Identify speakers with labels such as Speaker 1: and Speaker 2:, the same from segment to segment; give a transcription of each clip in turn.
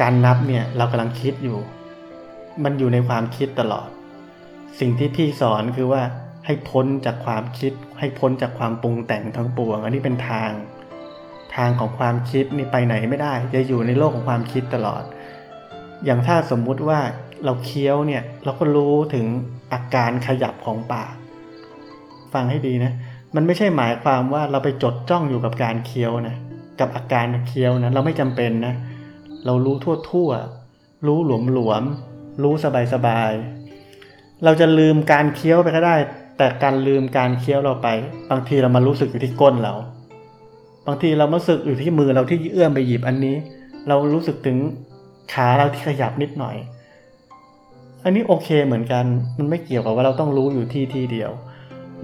Speaker 1: การนับเนี่ยเรากำลังคิดอยู่ มันอยู่ในความคิดตลอด สิ่งที่พี่สอนคือว่าให้พ้นจากความคิด ให้พ้นจากความปรุงแต่งทั้งปวง อันนี้เป็นทาง ทางของความคิดนี่ไปไหนไม่ได้ จะอยู่ในโลกของความคิดตลอด อย่างถ้าสมมุติว่าเราเคี้ยวเนี่ยเราก็รู้ถึงอาการขยับของปาก ฟังให้ดีนะ มันไม่ใช่หมายความว่าเราไปจดจ้องอยู่กับการเคี้ยวนะ กับอาการเคี้ยวนะ เราไม่จำเป็นนะเเรารู้ทั่วทั่วๆรู้หลวมหลวมๆรู้สบายสบายๆเราจะลืมการเคี้ยวไปก็ได้ แต่การลืมการเคี้ยวเราไป บางทีเรามารู้สึกอยู่ที่ก้นเรา บางทีเรามารู้สึกอยู่ที่มือเราที่เอื้อมไปหยิบอันนี้ เรารู้สึกถึงขาเราที่ขยับนิดหน่อย อันนี้โอเคเหมือนกัน มันไม่เกี่ยวกับว่าเราต้องรู้อยู่ที่ที่เดียว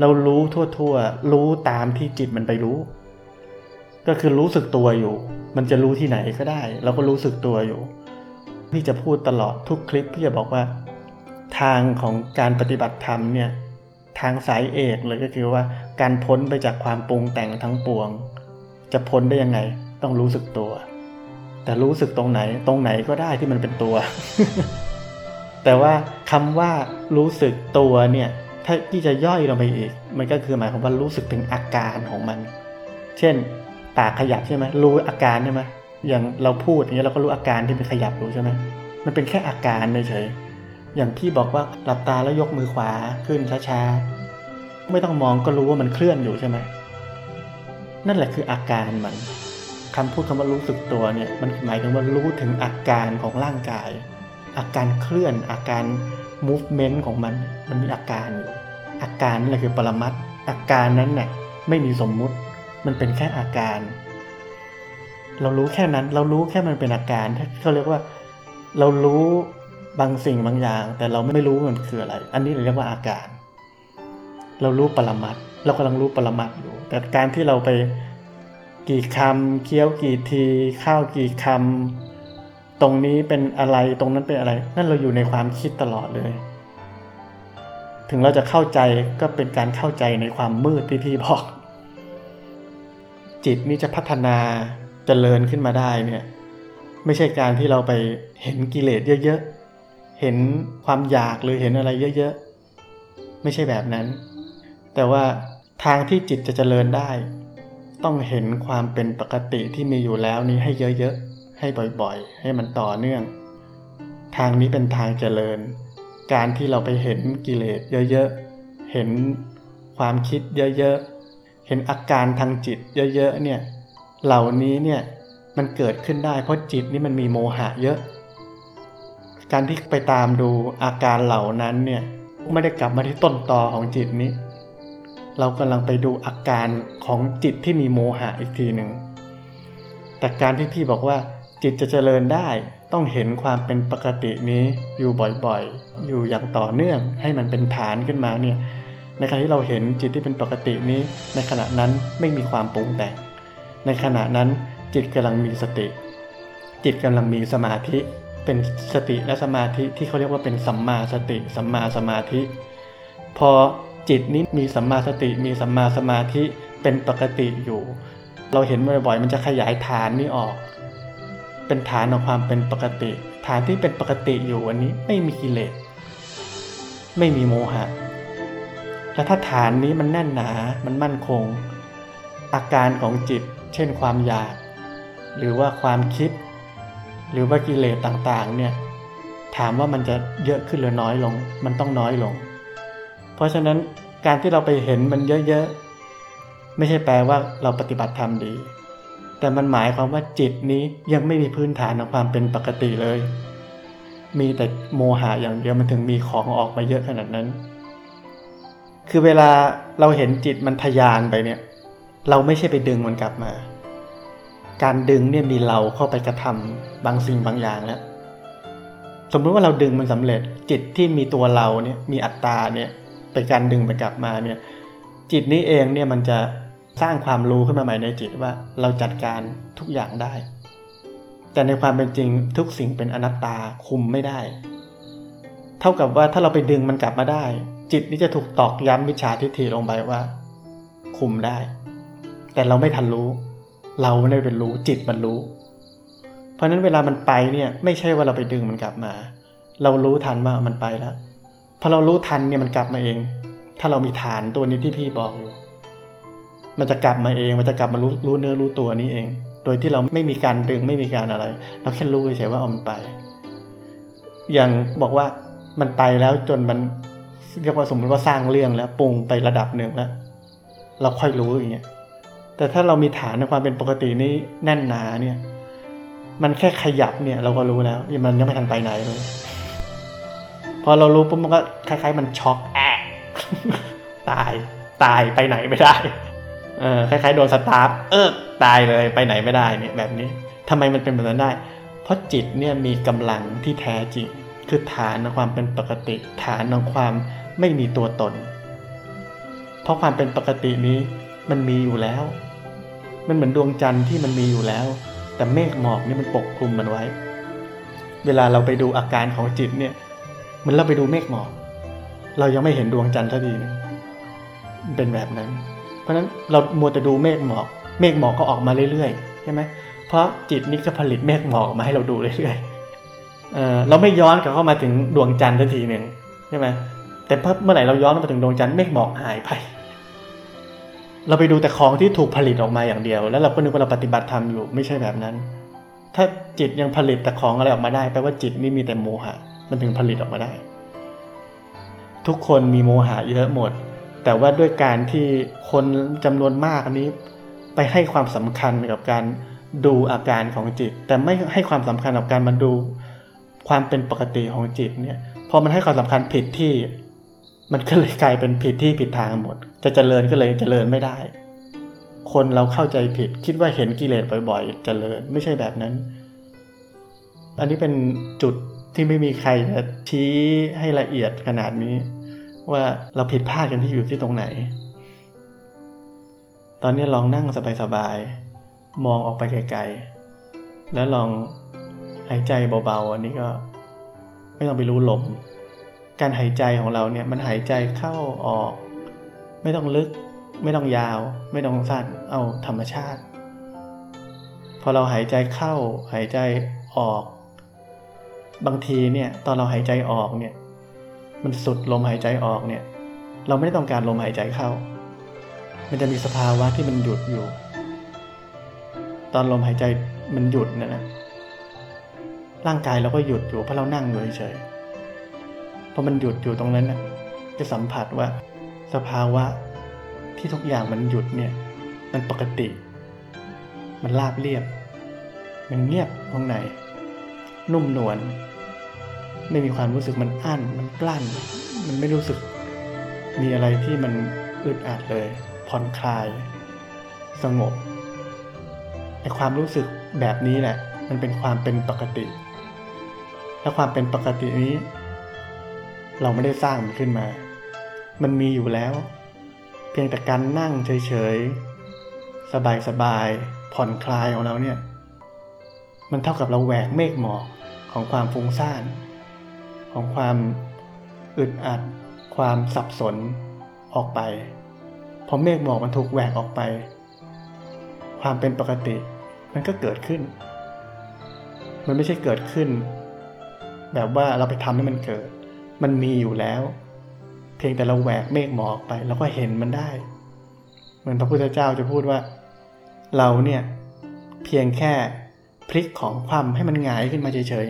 Speaker 1: เรารู้ทั่วๆรู้ตามที่จิตมันไปรู้ ก็คือรู้สึกตัวอยู่ มันจะรู้ที่ไหนก็ได้ เราก็รู้สึกตัวอยู่พี่จะพูดตลอดทุกคลิปพี่จะบอกว่า ทางของการปฏิบัติธรรมเนี่ยทางสายเอกเลยก็คือว่าการพ้นไปจากความปรุงแต่งทั้งปวง จะพ้นได้ยังไง ต้องรู้สึกตัว แต่รู้สึกตรงไหนตรงไหนก็ได้ที่มันเป็นตัว แต่ว่าคำว่ารู้สึกตัวเนี่ยถ้าที่จะย่อยลงไปอีก มันก็คือหมายความว่ารู้สึกถึงอาการของมัน เช่น ปากขยับใช่ไหมรู้อาการใช่ไหมอย่างเราพูดอย่างเงี้ยเราก็รู้อาการที่มันขยับรู้ใช่ไหมมันเป็นแค่อาการเฉยๆอย่างพี่บอกว่าหลับตาแล้วยกมือขวาขึ้นช้าๆไม่ต้องมองก็รู้ว่ามันเคลื่อนอยู่ใช่ไหมนั่นแหละคืออาการมันคำพูดคำว่ารู้สึกตัวเนี่ยมันหมายถึงว่ารู้ถึงอาการของร่างกาย อาการเคลื่อนอาการ movement ของมัน มันมีอาการอยู่อาการนั่นแหละคือปรมัตอาการนั้นน่ะไม่มีสมมุติ มันเป็นแค่อาการ เรารู้แค่นั้น เรารู้แค่มันเป็นอาการเขาเรียกว่า เรารู้บางสิ่งบางอย่าง แต่เราไม่รู้มันคืออะไร อันนี้เราเรียกว่าอาการ เรารู้ปรมัตเรากำลังรู้ปรมัตอยู่ แต่การที่เราไปกี่คำเคี้ยวกี่ทีข้าวกี่คำตรงนี้เป็นอะไรตรงนั้นเป็นอะไร นั่นเราอยู่ในความคิดตลอดเลย ถึงเราจะเข้าใจก็เป็นการเข้าใจในความมืดที่พี่บอก จิตนี้จะพัฒนาจเจริญขึ้นมาได้เนี่ยไม่ใช่การที่เราไปเห็นกิเลสเยอะๆ เห็นความอยากหรือเห็นอะไรเยอะๆ ไม่ใช่แบบนั้น แต่ว่าทางที่จิตจะเจริญได้ ต้องเห็นความเป็นปกติที่มีอยู่แล้วนี้ให้เยอะๆ ให้บ่อยๆ ให้มันต่อเนื่อง ทางนี้เป็นทางเจริญ การที่เราไปเห็นกิเลสเยอะๆ เห็นความคิดเยอะๆ เห็นอาการทางจิตเยอะๆเนี่ยเหล่านี้เนี่ยมันเกิดขึ้นได้เพราะจิตนี่มันมีโมหะเยอะ การที่ไปตามดูอาการเหล่านั้นเนี่ยไม่ได้กลับมาที่ต้นตอของจิตนี้ เรากำลังไปดูอาการของจิตที่มีโมหะอีกทีหนึ่งแต่การที่พี่บอกว่าจิตจะเจริญได้ต้องเห็นความเป็นปกตินี้อยู่บ่อยๆ อยู่อย่างต่อเนื่องให้มันเป็นฐานขึ้นมาเนี่ย ในขณะที่เราเห็นจิตที่เป็นปกตินี้ ในขณะนั้นไม่มีความปรุงแต่ง ในขณะนั้นจิตกำลังมีสติ จิตกำลังมีสมาธิเป็นสติและสมาธิที่เขาเรียกว่าเป็นสัมมาสติ สัมมาสมาธิ พอจิตนี้มีสัมมาสติมีสัมมาสมาธิเป็นปกติอยู่ เราเห็นบ่อยๆ มันจะขยายฐานนี้ออก เป็นฐานของความเป็นปกติ ฐานที่เป็นปกติอยู่อันนี้ไม่มีกิเลสไม่มีโมหะ และถ้าฐานนี้มันแน่นหนา มันมั่นคง อาการของจิต เช่นความอยาก หรือว่าความคิด หรือว่ากิเลสต่างๆ เนี่ย ถามว่ามันจะเยอะขึ้นหรือน้อยลง มันต้องน้อยลง เพราะฉะนั้นการที่เราไปเห็นมันเยอะๆ ไม่ใช่แปลว่าเราปฏิบัติธรรมดี แต่มันหมายความว่าจิตนี้ยังไม่มีพื้นฐานของความเป็นปกติเลย มีแต่โมหะอย่างเดียวมันถึงมีของออกมาเยอะขนาดนั้น คือเวลาเราเห็นจิตมันทยานไปเนี่ย เราไม่ใช่ไปดึงมันกลับมา การดึงเนี่ยมีเราเข้าไปกระทำบางสิ่งบางอย่างแล้วสมมติว่าเราดึงมันสำเร็จ จิตที่มีตัวเราเนี่ยมีอัตตาเนี่ยเป็นการดึงมันกลับมาเนี่ย จิตนี้เองเนี่ยมันจะสร้างความรู้ขึ้นมาใหม่ในจิตว่าเราจัดการทุกอย่างได้ แต่ในความเป็นจริงทุกสิ่งเป็นอนัตตาคุมไม่ได้ เท่ากับว่าถ้าเราไปดึงมันกลับมาได้ จิตนี้จะถูกตอกย้ำวิชาทิฏฐิลงไปว่า คุมได้ แต่เราไม่ทันรู้ เราไม่ได้เป็นรู้จิตมันรู้ เพราะฉะนั้นเวลามันไปเนี่ย ไม่ใช่ว่าเราไปดึงมันกลับมา เรารู้ทันว่ามันไปแล้วพอเรารู้ทันเนี่ยมันกลับมาเอง ถ้าเรามีฐานตัวนี้ที่พี่บอกอยู่มันจะกลับมาเอง มันจะกลับมารู้รู้เนื้อรู้ตัวนี้เอง โดยที่เราไม่มีการดึงไม่มีการอะไร เราแค่รู้เฉยๆว่าเอามันไป อย่างบอกว่ามันไปแล้วจนมัน เรียกว่าสมมติว่าสร้างเรื่องแล้วปรุงไประดับหนึ่งแล้ว เราค่อยรู้อย่างเงี้ยแต่ถ้าเรามีฐานในความเป็นปกตินี้แน่นหนาเนี่ย มันแค่ขยับเนี่ย เราก็รู้แล้วมันยังไม่ทันไปไหนเลยพอเรารู้ปุ๊บมันก็คล้ายๆ มันช็อกแอะตายตายไปไหนไม่ได้เออคล้ายๆโดนสตาร์ฟเออตายเลยไปไหนไม่ได้เนี่ยแบบนี้ทำไมมันเป็นแบบนั้นได้ เพราะจิตเนี่ยมีกำลังที่แท้จริง คือฐานของความเป็นปกติ ฐานของความ ไม่มีตัวตน เพราะความเป็นปกตินี้มันมีอยู่แล้ว มันเหมือนดวงจันทร์ที่มันมีอยู่แล้ว แต่เมฆหมอกนี่มันปกคลุมมันไว้ เวลาเราไปดูอาการของจิตเนี่ยเหมันเราไปดูเมฆหมอก เรายังไม่เห็นดวงจันทร์ทันทีนึงเป็นแบบนั้น เพราะฉะนั้นเรามัวแต่ดูเมฆหมอก เมฆหมอกก็ออกมาเรื่อยๆใช่ไหมเพราะจิตนี่ก็ผลิตเมฆหมอกมาให้เราดูเรื่อยๆเเราไม่ย้อนกลับเข้ามาถึงดวงจันทร์ทันทีหนึ่งใช่ไหม แต่เมื่อไหร่เราย้อนมาถึงดวงจันทร์เมฆหมอกหายไป เราไปดูแต่ของที่ถูกผลิตออกมาอย่างเดียว แล้วเราก็นึกว่าเราปฏิบัติธรรมอยู่ไม่ใช่แบบนั้น ถ้าจิตยังผลิตแต่ของอะไรออกมาได้แปลว่าจิตนี่มีแต่โมหะ มันถึงผลิตออกมาได้ ทุกคนมีโมหะเยอะหมด แต่ว่าด้วยการที่คนจำนวนมากนนี้ ไปให้ความสำคัญกับการดูอาการของจิต แต่ไม่ให้ความสำคัญกับการมาดูความเป็นปกติของจิตเนี่ยพอมันให้ความสำคัญผิดที่ มันก็เลยกลายเป็นผิดที่ผิดทางหมด จะเจริญก็เลยเจริญไม่ได้ คนเราเข้าใจผิดคิดว่าเห็นกิเลสบ่อยๆ เจริญไม่ใช่แบบนั้น อันนี้เป็นจุดที่ไม่มีใครจะชี้ให้ละเอียดขนาดนี้ ว่าเราผิดพลาดกันที่อยู่ที่ตรงไหน ตอนนี้ลองนั่งสบายๆมองออกไปไกลๆแล้วลองหายใจเบาๆ อันนี้ก็ ไม่ต้องไปรู้ลม การหายใจของเราเนี่ยมันหายใจเข้าออก ไม่ต้องลึก ไม่ต้องยาว ไม่ต้องสั้นเอาธรรมชาติ พอเราหายใจเข้า หายใจออก บางทีเนี่ยตอนเราหายใจออกเนี่ยมันสุดลมหายใจออกเนี่ยเราไม่ได้ต้องการลมหายใจเข้า มันจะมีสภาวะที่มันหยุดอยู่ ตอนลมหายใจมันหยุดนะนะร่างกายเราก็หยุดอยู่เพราะเรานั่งอยู่เฉย พอมันหยุดอยู่ตรงนั้นนะจะสัมผัสว่า สภาวะที่ทุกอย่างมันหยุดเนี่ย มันปกติ มันราบเรียบ มันเงียบข้างใน นุ่มนวลไม่มีความรู้สึกมันอั้น มันกลั้น มันไม่รู้สึก มีอะไรที่มันอึดอัดเลย ผ่อนคลาย สงบไอความรู้สึกแบบนี้แหละ มันเป็นความเป็นปกติ และความเป็นปกตินี้ เราไม่ได้สร้างมันขึ้นมา มันมีอยู่แล้ว เพียงแต่การนั่งเฉยๆ สบายๆ ผ่อนคลายของเราเนี่ย มันเท่ากับเราแหวกเมฆหมอกของความฟุ้งซ่าน ของความอึดอัด ความสับสนออกไป พอเมฆหมอกมันถูกแหวกออกไป ความเป็นปกติมันก็เกิดขึ้น มันไม่ใช่เกิดขึ้น แบบว่าเราไปทำให้มันเกิด มันมีอยู่แล้ว เพียงแต่เราแหวกเมฆหมอกไปเราก็เห็นมันได้ เหมือนพระพุทธเจ้าจะพูดว่า เราเนี่ยเพียงแค่พลิกของความให้มันหงายขึ้นมาเฉย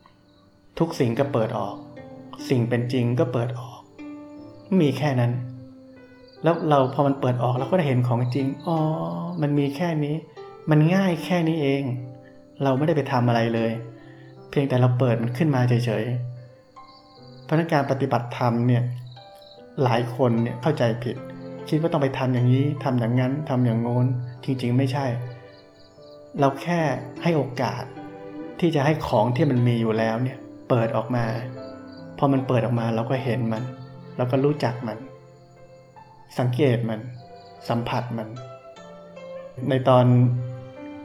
Speaker 1: ๆ ทุกสิ่งก็เปิดออก สิ่งเป็นจริงก็เปิดออก มีแค่นั้น แล้วเราพอมันเปิดออกเราก็ได้เห็นของจริง อ๋อ มันมีแค่นี้ มันง่ายแค่นี้เอง เราไม่ได้ไปทำอะไรเลย เพียงแต่เราเปิดมันขึ้นมาเฉยๆ พราะการปฏิบัติธรรมเนี่ยหลายคนเนี่ยเข้าใจผิด คิดว่าต้องไปทำอย่างนี้ทำอย่างนั้นทำอย่างโน้นจริง ๆ ไม่ใช่ เราแค่ให้โอกาสที่จะให้ของที่มันมีอยู่แล้วเนี่ยเปิดออกมา พอมันเปิดออกมาเราก็เห็นมัน เราก็รู้จักมัน สังเกตมัน สัมผัสมัน ในตอน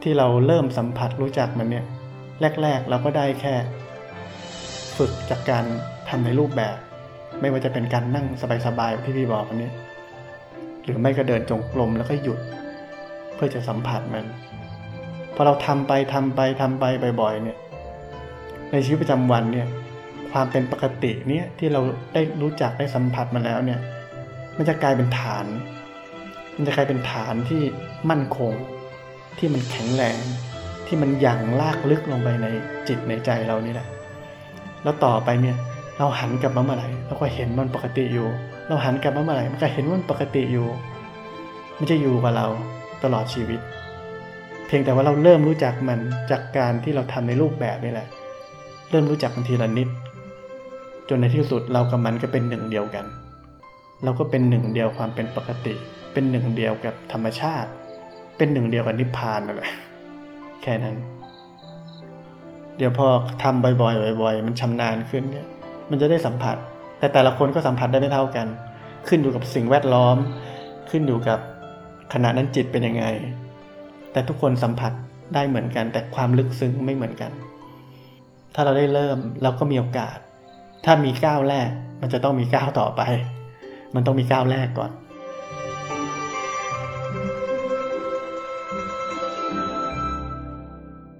Speaker 1: ที่เราเริ่มสัมผัสรู้จักมันเนี่ย แรก ๆ เราก็ได้แค่ ฝึกจากการทำในรูปแบบ ไม่ว่าจะเป็นการนั่งสบายๆที่พี่บอกอันนี้ หรือไม่ก็เดินจงกรมแล้วก็หยุด เพื่อจะสัมผัสมันพอเราทำไปทำไปทำไปบ่อยๆเนี่ย ในชีวิตประจำวันเนี่ย ความเป็นปกติเนี่ยที่เราได้รู้จักได้สัมผัสมาแล้วเนี่ย มันจะกลายเป็นฐาน มันจะกลายเป็นฐานที่มั่นคง ที่มันแข็งแรง ที่มันยั่งลากลึกลงไปในจิตในใจเรานี่แหละ แล้วต่อไปเนี่ยเราหันกลับมาเมื่อไหร่เราก็เห็นมันปกติอยู่ เราหันกลับมาเมื่อไหร่มันก็เห็นมันปกติอยู่ มันจะอยู่กับเราตลอดชีวิต เพียงแต่ว่าเราเริ่มรู้จักมันจากการที่เราทำในรูปแบบนี่แหละ เริ่มรู้จักมันทีละนิด จนในที่สุดเรากับมันก็เป็นหนึ่งเดียวกัน เราก็เป็นหนึ่งเดียวความเป็นปกติ เป็นหนึ่งเดียวกับธรรมชาติ เป็นหนึ่งเดียวกับนิพพานนั่นแหละแค่นั้น เดี๋ยวพอทำบ่อยๆบ่อยๆ มันชำนาญขึ้นเนี่ย มันจะได้สัมผัส แต่แต่ละคนก็สัมผัสได้ไม่เท่ากัน ขึ้นอยู่กับสิ่งแวดล้อม ขึ้นอยู่กับขณะนั้นจิตเป็นยังไง แต่ทุกคนสัมผัสได้เหมือนกัน แต่ความลึกซึ้งไม่เหมือนกัน ถ้าเราได้เริ่มเราก็มีโอกาส ถ้ามีก้าวแรก มันจะต้องมีก้าวต่อไป มันต้องมีก้าวแรกก่อน